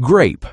Grape.